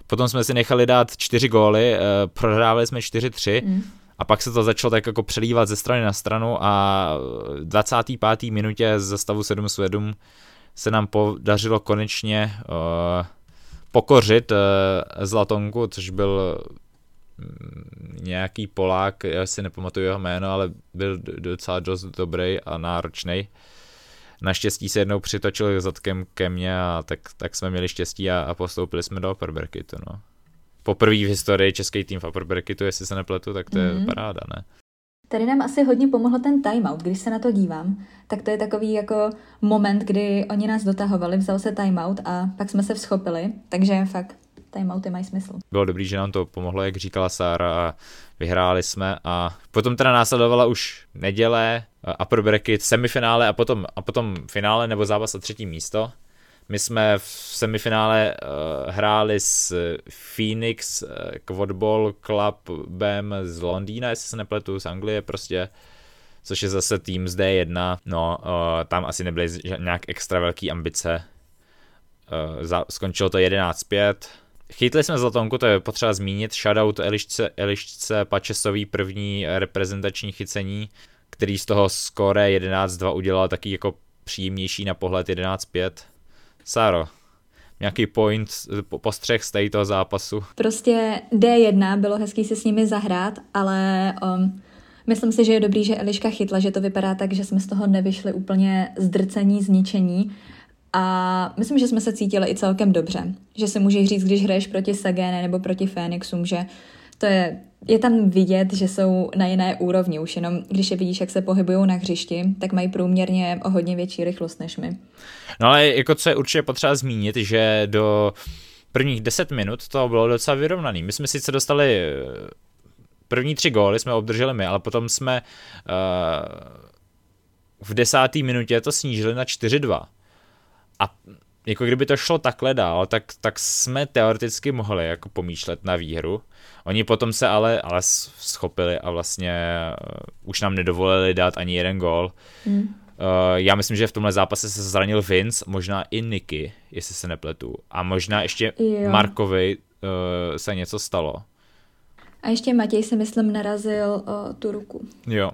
potom jsme si nechali dát čtyři góly, eh, prohrávali jsme 4-3 mm. a pak se to začalo tak jako přelívat ze strany na stranu a v 25. minutě ze stavu 7-7 se nám podařilo konečně uh, pokořit uh, Zlatonku, což byl nějaký Polák, já si nepamatuju jeho jméno, ale byl docela dost dobrý a náročný. Naštěstí se jednou přitočil zadkem ke mně a tak, tak jsme měli štěstí a, a postoupili jsme do Upper Bracketu, no. Poprvé v historii český tým v Upper Bracketu, jestli se nepletu, tak to mm-hmm. je mhm. paráda, ne? Tady nám asi hodně pomohl ten timeout. Když se na to dívám, tak to je takový jako moment, kdy oni nás dotahovali, vzal se timeout a pak jsme se vzchopili, takže fakt timeouty mají smysl. Bylo dobrý, že nám to pomohlo, jak říkala Sára a vyhráli jsme a potom teda následovala už neděle, upper bracket, semifinále a potom, a potom finále nebo zápas o třetí místo. My jsme v semifinále uh, hráli s Phoenix uh, Quadball Clubem z Londýna, jestli se nepletu, z Anglie prostě, což je zase tým z D1. No, uh, tam asi nebyly nějak extra velký ambice. Uh, za, skončilo to 11-5 Chytli jsme Zlatonku, to je potřeba zmínit, shoutout Elišce, Elišce Pačesový první reprezentační chycení, který z toho skóre 11-2 udělal taky jako příjemnější na pohled 11-5. Sáro, nějaký point, postřeh z toho zápasu? Prostě D1, bylo hezký si s nimi zahrát, ale um, myslím si, že je dobrý, že Eliška chytla, že to vypadá tak, že jsme z toho nevyšli úplně zdrcení, zničení a myslím, že jsme se cítili i celkem dobře. Že si můžeš říct, když hraješ proti Sagene nebo proti Fénixům, že to je, je tam vidět, že jsou na jiné úrovni. Už jenom, když je vidíš, jak se pohybují na hřišti, tak mají průměrně o hodně větší rychlost než my. No ale jako co je určitě potřeba zmínit, že do prvních 10 minut to bylo docela vyrovnaný. My jsme sice dostali eh, první tři góly, jsme obdrželi my, ale potom jsme uh, v desáté minutě to snížili na 4-2 a jako kdyby to šlo takhle dál, tak, tak jsme teoreticky mohli jako pomýšlet na výhru. Oni potom se ale, ale schopili a vlastně uh, už nám nedovolili dát ani jeden gól. Mm. Uh, já myslím, že v tomhle zápase se zranil Vince, možná i Niky, jestli se nepletu. A možná ještě jo. Markovi uh, se něco stalo. A ještě Matěj si myslím narazil uh, tu ruku. Jo.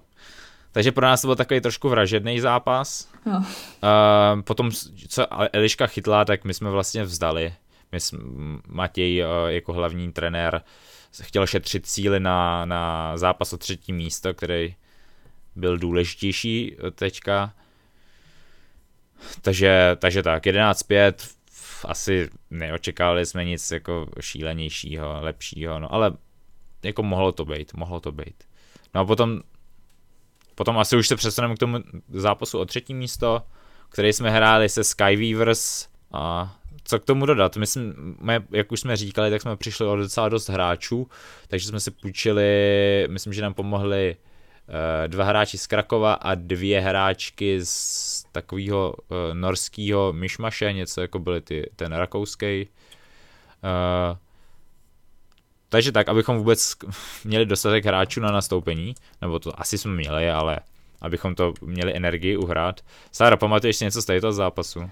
Takže pro nás to byl takový trošku vražedný zápas. No. Uh, potom, co Eliška chytla, tak my jsme vlastně vzdali. My jsme, Matěj uh, jako hlavní trenér chtěl šetřit cíly na, na zápas o třetí místo, který byl důležitější teďka. Takže, takže tak, 11-5, asi neočekávali jsme nic jako šílenějšího, lepšího, no ale jako mohlo to být, mohlo to být. No a potom Potom asi už se přesuneme k tomu zápasu o třetí místo, který jsme hráli se Skyweavers a co k tomu dodat? My jsme, jak už jsme říkali, tak jsme přišli o docela dost hráčů, takže jsme si půjčili, myslím, že nám pomohli uh, dva hráči z Krakova a dvě hráčky z takového uh, norského myšmaše, něco jako byly ty, ten rakouský. Uh, takže tak, abychom vůbec měli dostatek hráčů na nastoupení, nebo to asi jsme měli, ale abychom to měli energii uhrát. Sára, pamatuješ si něco z této zápasu? Uh,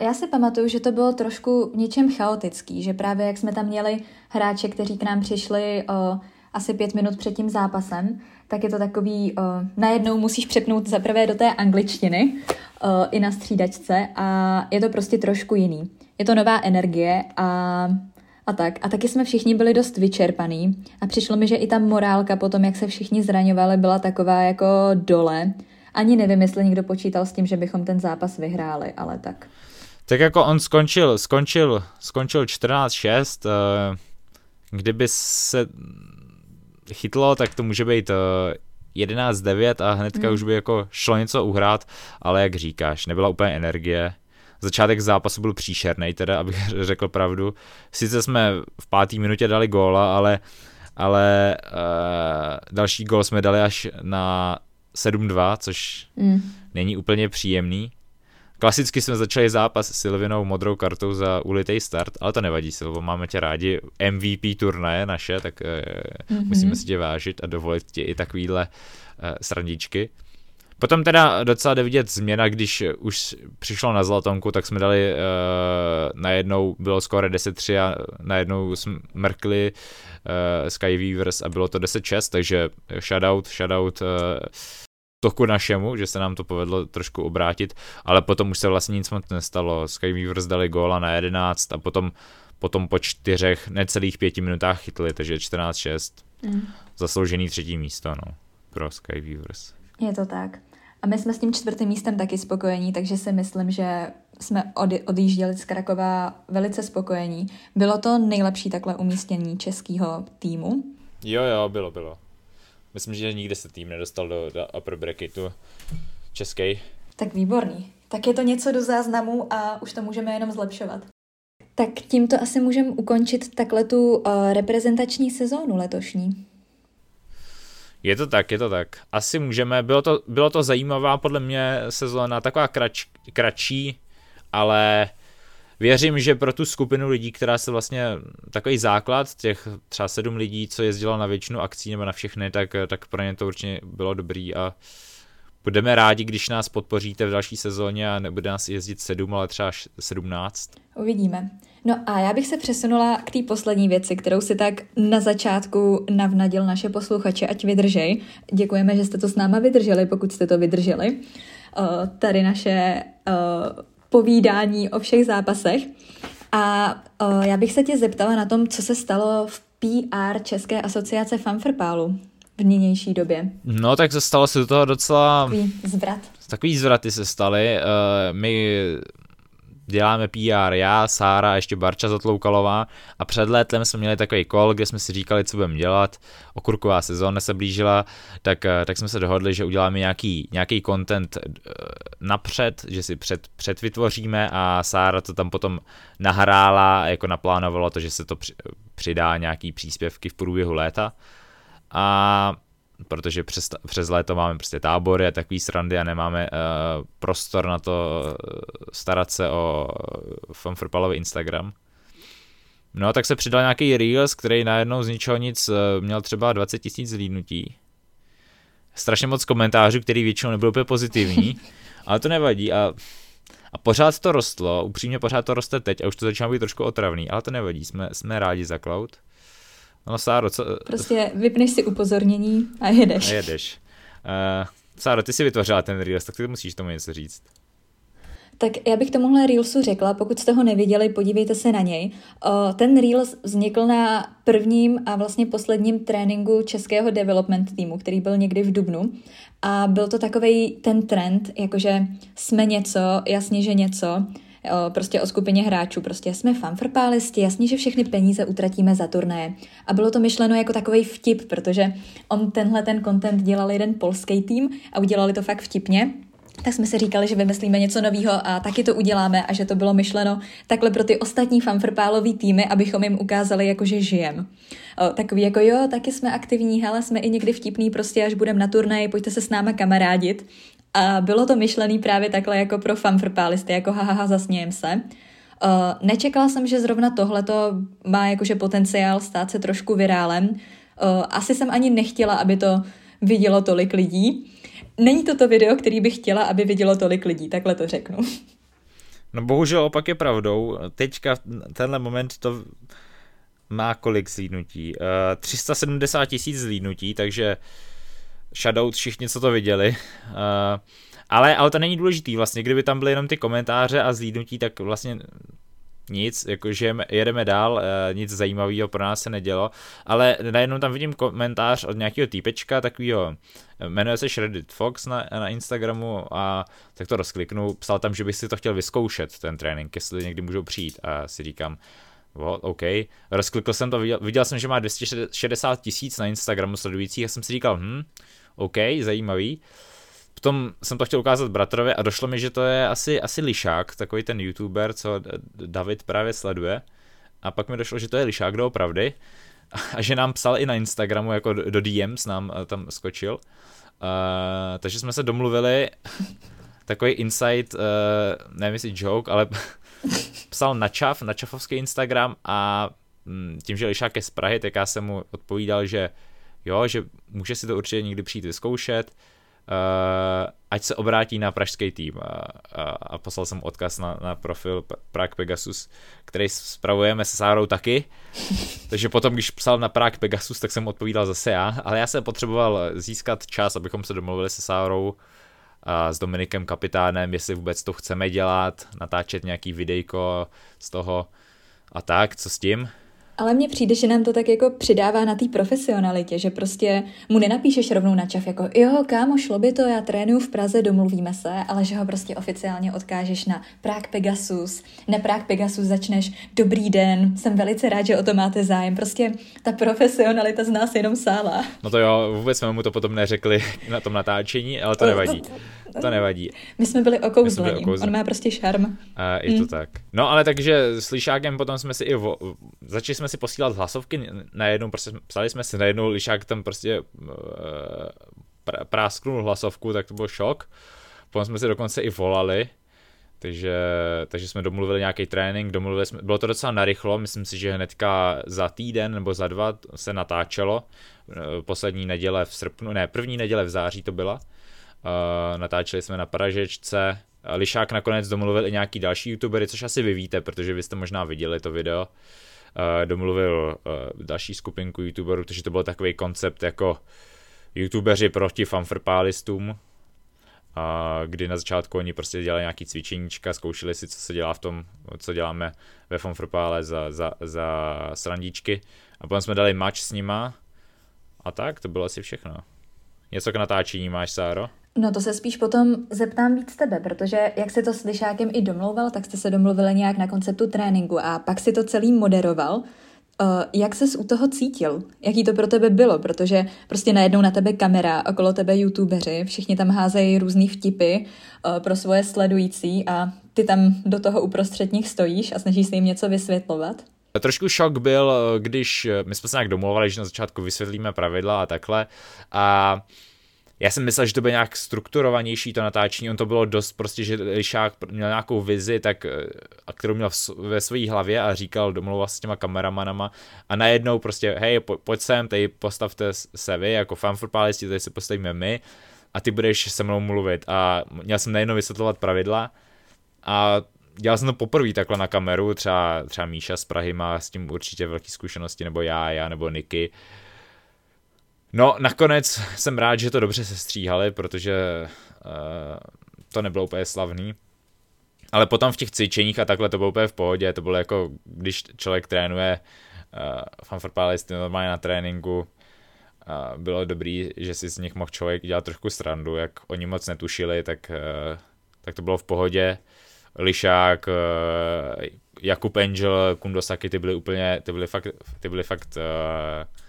já si pamatuju, že to bylo trošku něčem chaotický, že právě jak jsme tam měli hráče, kteří k nám přišli uh, asi pět minut před tím zápasem, tak je to takový, uh, najednou musíš přepnout zaprvé do té angličtiny uh, i na střídačce a je to prostě trošku jiný. Je to nová energie a a tak. A taky jsme všichni byli dost vyčerpaný a přišlo mi, že i ta morálka potom, jak se všichni zraňovali, byla taková jako dole. Ani nevím, jestli někdo počítal s tím, že bychom ten zápas vyhráli, ale tak. Tak jako on skončil, skončil, skončil 14-6, eh, kdyby se chytlo, tak to může být 11-9 eh, a hnedka hmm. už by jako šlo něco uhrát, ale jak říkáš, nebyla úplně energie začátek zápasu byl příšerný, teda, abych <laughs> řekl pravdu. Sice jsme v páté minutě dali góla, ale, ale uh, další gól jsme dali až na 7-2, což mm. není úplně příjemný. Klasicky jsme začali zápas s Silvinou modrou kartou za ulitej start, ale to nevadí, Silvo, máme tě rádi. MVP turnaje naše, tak mm-hmm. musíme si tě vážit a dovolit ti i takovýhle uh, srandičky. Potom teda docela jde vidět změna, když už přišlo na Zlatonku, tak jsme dali uh, najednou, bylo skoro 10-3 a najednou jsme mrkli uh, Skyweavers a bylo to 10-6, takže shoutout, shoutout uh, toku našemu, že se nám to povedlo trošku obrátit, ale potom už se vlastně nic moc nestalo. Skyweavers dali góla na 11 a potom, potom po čtyřech, necelých pěti minutách chytli, takže 14-6. Mm. Zasloužený třetí místo, no, pro Skyweavers. Je to tak. A my jsme s tím čtvrtým místem taky spokojení, takže si myslím, že jsme odjížděli z Krakova velice spokojení. Bylo to nejlepší takhle umístění českého týmu? Jo, jo, bylo, bylo. Myslím, že nikdy se tým nedostal do, do upper bracketu český. Tak výborný. Tak je to něco do záznamu a už to můžeme jenom zlepšovat. Tak tímto asi můžeme ukončit takhle tu uh, reprezentační sezónu letošní. Je to tak, je to tak. Asi můžeme. Bylo to, bylo to zajímavá podle mě sezóna, taková krač, kratší, ale věřím, že pro tu skupinu lidí, která se vlastně takový základ, těch třeba sedm lidí, co jezdilo na většinu akcí nebo na všechny, tak, tak pro ně to určitě bylo dobrý a budeme rádi, když nás podpoříte v další sezóně a nebude nás jezdit sedm, ale třeba sedmnáct. Uvidíme. No a já bych se přesunula k té poslední věci, kterou si tak na začátku navnadil naše posluchače, ať vydržej. Děkujeme, že jste to s náma vydrželi, pokud jste to vydrželi. Uh, tady naše uh, povídání o všech zápasech. A uh, já bych se tě zeptala na tom, co se stalo v PR České asociace Fanfrpálu v nynější době. No, tak se stalo se do toho docela... Takový zvrat. Takový zvraty se staly. Uh, my děláme PR, já, Sára a ještě Barča Zatloukalová a před létem jsme měli takový kol, kde jsme si říkali, co budeme dělat, okurková sezóna se blížila, tak, eh, tak jsme se dohodli, že uděláme nějaký, nějaký content eh, napřed, že si před, předvytvoříme a Sára to tam potom nahrála, jako naplánovalo to, že se to přidá nějaký příspěvky v průběhu léta a protože přes, přes léto máme prostě tábory a takový srandy a nemáme uh, prostor na to starat se o fanfrpalový Instagram. No tak se přidal nějaký Reels, který najednou z ničeho nic měl třeba 20 tisíc zlídnutí. Strašně moc komentářů, který většinou nebyl úplně pozitivní, <laughs> ale to nevadí a a pořád to rostlo, upřímně pořád to roste teď a už to začíná být trošku otravný, ale to nevadí, jsme, jsme rádi za cloud. No Sáro, co... Prostě vypneš si upozornění a jedeš. A jedeš. Uh, Sáro, ty si vytvořila ten Reels, tak ty musíš tomu něco říct. Tak já bych tomuhle Reelsu řekla, pokud jste ho neviděli, podívejte se na něj. Ten Reels vznikl na prvním a vlastně posledním tréninku českého development týmu, který byl někdy v Dubnu. A byl to takový ten trend, jakože jsme něco, jasně, že něco, prostě o skupině hráčů. Prostě jsme fanfrpálisti, jasně, že všechny peníze utratíme za turné. A bylo to myšleno jako takový vtip, protože on tenhle ten content dělal jeden polský tým a udělali to fakt vtipně tak jsme si říkali, že vymyslíme něco nového a taky to uděláme a že to bylo myšleno takhle pro ty ostatní fanfrpálový týmy, abychom jim ukázali, jako že žijem. O, takový jako jo, taky jsme aktivní, hele, jsme i někdy vtipný, prostě až budeme na turnej, pojďte se s náma kamarádit. A bylo to myšlený právě takhle jako pro fanfrpálisty, jako hahaha, zasnějem se. Uh, nečekala jsem, že zrovna tohleto má jakože potenciál stát se trošku virálem. Uh, asi jsem ani nechtěla, aby to vidělo tolik lidí, není to to video, který bych chtěla, aby vidělo tolik lidí, takhle to řeknu. No bohužel opak je pravdou. Teďka tenhle moment to má kolik zlídnutí? Uh, 370 tisíc zlídnutí, takže shoutout všichni, co to viděli. Uh, ale, ale to není důležitý vlastně, kdyby tam byly jenom ty komentáře a zlídnutí, tak vlastně nic, jakože jedeme dál, eh, nic zajímavého pro nás se nedělo, ale najednou tam vidím komentář od nějakého týpečka, takového, eh, jmenuje se Shredded Fox na, na Instagramu a tak to rozkliknu, psal tam, že bych si to chtěl vyzkoušet, ten trénink, jestli někdy můžou přijít a si říkám, What? OK. Rozklikl jsem to, viděl, viděl jsem, že má 260 tisíc na Instagramu sledujících a jsem si říkal, hm, OK, zajímavý. Potom jsem to chtěl ukázat bratrovi a došlo mi, že to je asi, asi Lišák, takový ten youtuber, co David právě sleduje. A pak mi došlo, že to je Lišák doopravdy a že nám psal i na Instagramu, jako do DMs nám eh, tam skočil. Uh, takže jsme se domluvili, <laughs> takový insight, uh, nevím jestli joke, ale <laughs> psal na čaf, na čafovský Instagram a mm, tím, že Lišák je z Prahy, tak já jsem mu odpovídal, že jo, že může si to určitě někdy přijít vyzkoušet, uh, ať se obrátí na pražský tým. A, a, a poslal jsem odkaz na, na profil Prague Pegasus, který spravujeme se Sárou taky, <laughs> takže potom, když psal na Prague Pegasus, tak jsem odpovídal zase já, ale já jsem potřeboval získat čas, abychom se domluvili se Sárou a s Dominikem Kapitánem, jestli vůbec to chceme dělat, natáčet nějaký videjko z toho a tak, co s tím. Ale mně přijde, že nám to tak jako přidává na té profesionalitě, že prostě mu nenapíšeš rovnou na čaf jako jo, kámo, šlo by to, já trénuju v Praze, domluvíme se, ale že ho prostě oficiálně odkážeš na Prague Pegasus. Na Prague Pegasus začneš dobrý den, jsem velice rád, že o to máte zájem. Prostě ta profesionalita z nás jenom sála. No to jo, vůbec jsme mu to potom neřekli na tom natáčení, ale to nevadí. To nevadí. My jsme byli okouzlení, on má prostě šarm. A je to hmm. tak. No ale takže s Lišákem potom jsme si i vo... začali jsme si posílat hlasovky najednou, prostě psali jsme si najednou, Lišák tam prostě uh, prásknul hlasovku, tak to byl šok. Potom jsme si dokonce i volali, takže, takže jsme domluvili nějaký trénink, domluvili jsme, bylo to docela narychlo, myslím si, že hnedka za týden nebo za dva se natáčelo, eh, poslední neděle v srpnu, ne, první neděle v září to byla, uh, natáčeli jsme na Pražečce, Lišák nakonec domluvil i nějaký další youtubery, což asi vy víte, protože vy jste možná viděli to video, uh, domluvil další skupinku youtuberů, takže to byl takový koncept jako youtubeři proti fanfrpálistům, a kdy na začátku oni prostě dělali nějaký cvičeníčka, zkoušeli si, co se dělá v tom, co děláme ve fanfrpále za, za, za srandíčky a potom jsme dali match s nima a tak, to bylo asi všechno. Něco k natáčení máš, Sáro? No to se spíš potom zeptám víc tebe, protože jak se to s Lišákem i domlouval, tak jste se domluvili nějak na konceptu tréninku a pak si to celý moderoval. Uh, jak ses u toho cítil? Jaký to pro tebe bylo? Protože prostě najednou na tebe kamera, okolo tebe youtubeři, všichni tam házejí různý vtipy uh, pro svoje sledující a ty tam do toho uprostřed nich stojíš a snažíš se jim něco vysvětlovat? Trošku šok byl, když my jsme se nějak domluvali, že na začátku vysvětlíme pravidla a takhle a já jsem myslel, že to bude nějak strukturovanější to natáčení, on to bylo dost prostě, že Lišák měl nějakou vizi, tak, a kterou měl ve své hlavě a říkal, domluval s těma kameramanama. A najednou prostě, hej, po, pojď sem, tady postavte se vy, jako fanfurpálisti, tady se postavíme my a ty budeš se mnou mluvit. A měl jsem najednou vysvětlovat pravidla a dělal jsem to poprvé takhle na kameru, třeba, třeba Míša z Prahy má s tím určitě velké zkušenosti, nebo já, já, nebo Niky. No, nakonec jsem rád, že to dobře se stříhali, protože uh, to nebylo úplně slavný. Ale potom v těch cvičeních a takhle to bylo úplně v pohodě, to bylo jako, když člověk trénuje uh, fanfarpálisty normálně na tréninku, uh, bylo dobrý, že si z nich mohl člověk dělat trošku strandu, jak oni moc netušili, tak, uh, tak to bylo v pohodě. Lišák, uh, Jakub Angel, Kundosaki, ty byly úplně, ty byly fakt, ty byly fakt uh,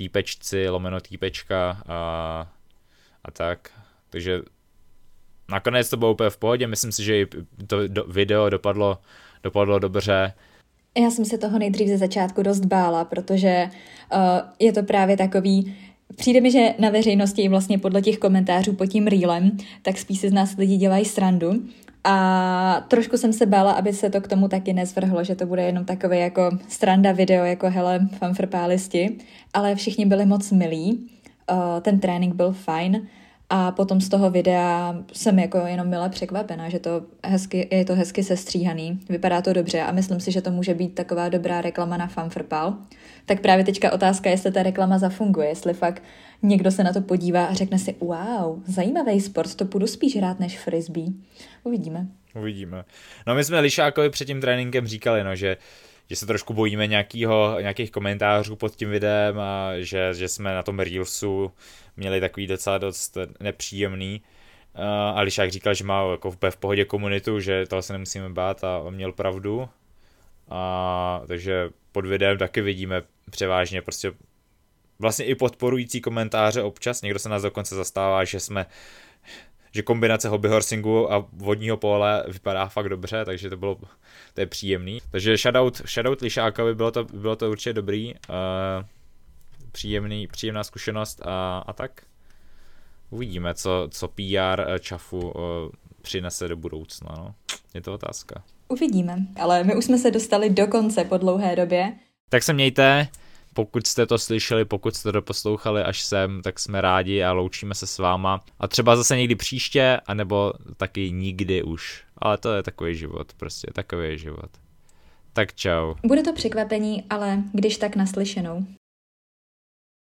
týpečci, lomeno týpečka a, a tak. Takže nakonec to bylo úplně v pohodě, myslím si, že i to do, video dopadlo, dopadlo dobře. Já jsem se toho nejdřív ze začátku dost bála, protože uh, je to právě takový, Přijde mi, že na veřejnosti vlastně podle těch komentářů pod tím reelem, tak spíš si z nás lidi dělají srandu. A trošku jsem se bála, aby se to k tomu taky nezvrhlo, že to bude jenom takové jako stranda video, jako hele, fanfrpálisti, ale všichni byli moc milí, ten trénink byl fajn a potom z toho videa jsem jako jenom mile překvapená, že to hezky, je to hezky sestříhaný, vypadá to dobře a myslím si, že to může být taková dobrá reklama na fanfrpal. Tak právě teďka otázka, jestli ta reklama zafunguje, jestli fakt někdo se na to podívá a řekne si, wow, zajímavý sport, to půjdu spíš hrát než frisbee. Uvidíme. Uvidíme. No my jsme Lišákovi před tím tréninkem říkali, no, že že se trošku bojíme nějakýho, nějakých komentářů pod tím videem a že, že jsme na tom Reelsu měli takový docela dost nepříjemný. A Lišák říkal, že má jako v pohodě komunitu, že toho se nemusíme bát a měl pravdu. A, takže pod videem taky vidíme převážně prostě vlastně i podporující komentáře občas. Někdo se nás dokonce zastává, že jsme že kombinace hobby horsingu a vodního pole vypadá fakt dobře, takže to bylo, to je příjemný. Takže shoutout, shoutout Lišákovi, bylo to, bylo to určitě dobrý, uh, příjemný, příjemná zkušenost a, a tak. Uvidíme, co, co PR Čafu uh, přinese do budoucna, no. Je to otázka. Uvidíme, ale my už jsme se dostali do konce po dlouhé době. Tak se mějte, pokud jste to slyšeli, pokud jste to poslouchali až sem, tak jsme rádi a loučíme se s váma. A třeba zase někdy příště, anebo taky nikdy už. Ale to je takový život, prostě takový je život. Tak čau. Bude to překvapení, ale když tak naslyšenou.